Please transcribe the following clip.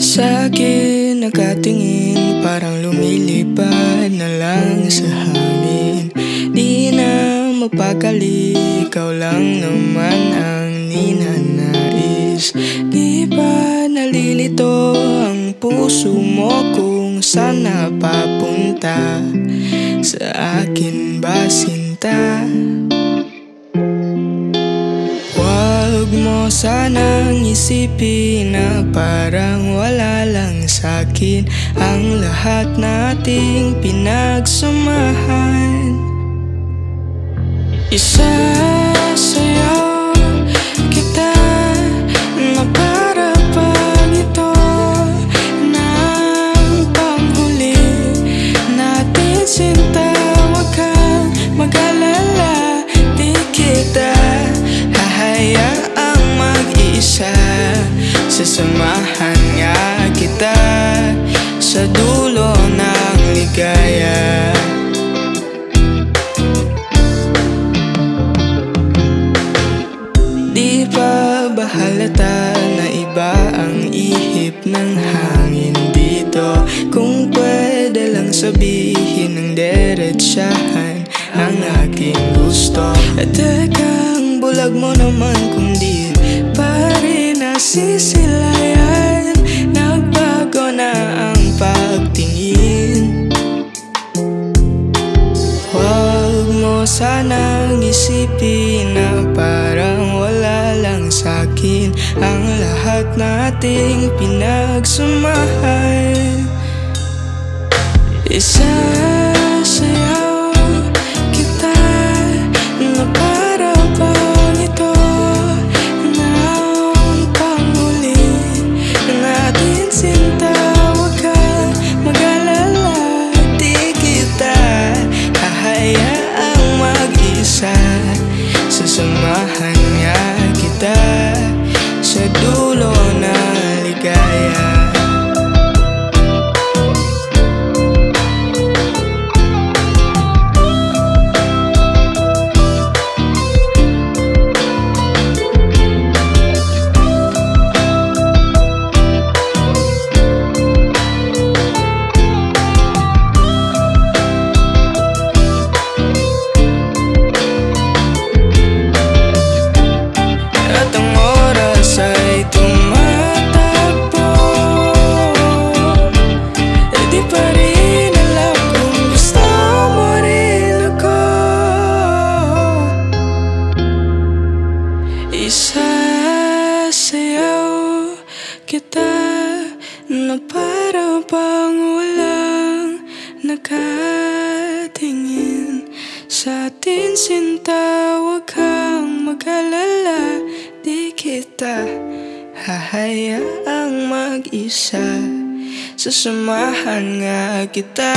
Sa akin nakatingin Parang lumilipad na lang sa hangin. Di na mapakali Ikaw lang naman ang ninanais. Di ba nalilito ang puso mo Kung saan napapunta? Sa akin ba sinta? Sanang isipin na parang wala lang sa'kin Ang lahat nating pinagsamahan. Isasayaw sa dulo ng ligaya. Di pa ba na iba ang ihip ng hangin dito? Kung pwede lang sabihin ng diretsyahan ang aking gusto. At tekang bulag mo naman kung di pa rin nasisilayan sanang isipin na parang wala lang sa'kin Ang lahat nating pinagsamahan Isasayaw mag-isa Isasayaw kita na para bang walang nakatingin. Sa atin sinta, huwag kang mag-alala Di kita hahayaang mag-isa. Sasamahan nga kita